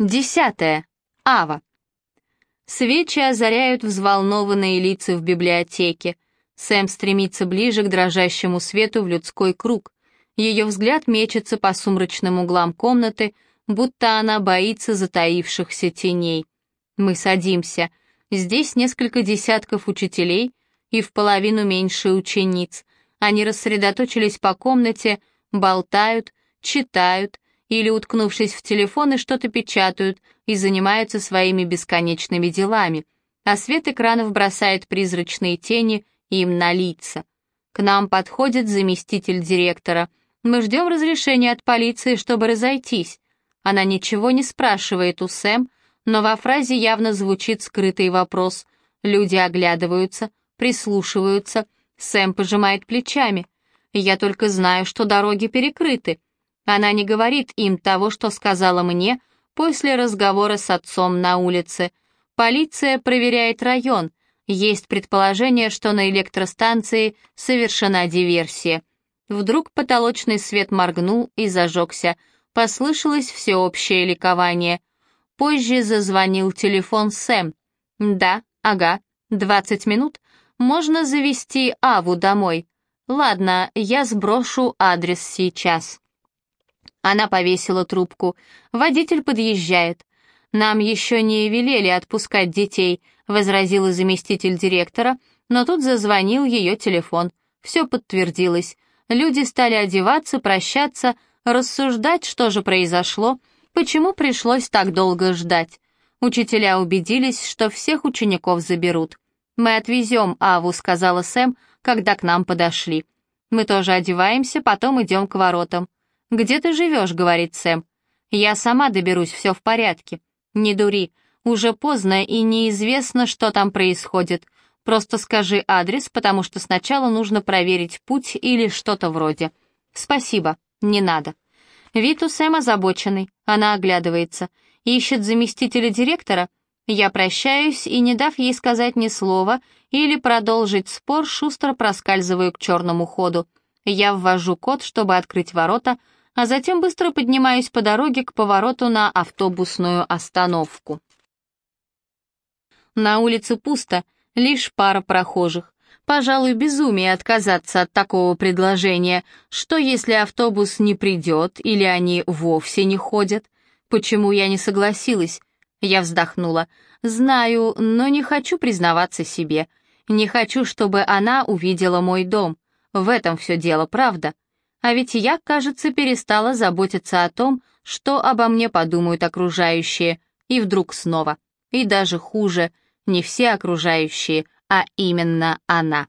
Десятое. Ава. Свечи озаряют взволнованные лица в библиотеке. Сэм стремится ближе к дрожащему свету в людской круг. Ее взгляд мечется по сумрачным углам комнаты, будто она боится затаившихся теней. Мы садимся. Здесь несколько десятков учителей и в половину меньше учениц. Они рассредоточились по комнате, болтают, читают, или, уткнувшись в телефоны, что-то печатают и занимаются своими бесконечными делами, а свет экранов бросает призрачные тени им на лица. К нам подходит заместитель директора. Мы ждем разрешения от полиции, чтобы разойтись. Она ничего не спрашивает у Сэм, но во фразе явно звучит скрытый вопрос. Люди оглядываются, прислушиваются. Сэм пожимает плечами. Я только знаю, что дороги перекрыты. Она не говорит им того, что сказала мне после разговора с отцом на улице. Полиция проверяет район. Есть предположение, что на электростанции совершена диверсия. Вдруг потолочный свет моргнул и зажегся. Послышалось всеобщее ликование. Позже зазвонил телефон Сэм. «Да, ага, двадцать минут. Можно завести Аву домой. Ладно, я сброшу адрес сейчас». Она повесила трубку. Водитель подъезжает. «Нам еще не велели отпускать детей», — возразила заместитель директора, но тут зазвонил ее телефон. Все подтвердилось. Люди стали одеваться, прощаться, рассуждать, что же произошло, почему пришлось так долго ждать. Учителя убедились, что всех учеников заберут. «Мы отвезем Аву», — сказала Сэм, когда к нам подошли. «Мы тоже одеваемся, потом идем к воротам». «Где ты живешь?» — говорит Сэм. «Я сама доберусь, все в порядке». «Не дури, уже поздно и неизвестно, что там происходит. Просто скажи адрес, потому что сначала нужно проверить путь или что-то вроде». «Спасибо, не надо». Вид у Сэма озабоченный, она оглядывается. Ищет заместителя директора. Я прощаюсь и, не дав ей сказать ни слова или продолжить спор, шустро проскальзываю к черному ходу. Я ввожу код, чтобы открыть ворота, а затем быстро поднимаюсь по дороге к повороту на автобусную остановку. На улице пусто, лишь пара прохожих. Пожалуй, безумие отказаться от такого предложения. Что, если автобус не придет или они вовсе не ходят? Почему я не согласилась? Я вздохнула. Знаю, но не хочу признаваться себе. Не хочу, чтобы она увидела мой дом. В этом все дело, правда? А ведь я, кажется, перестала заботиться о том, что обо мне подумают окружающие. И вдруг снова. И даже хуже, не все окружающие, а именно она.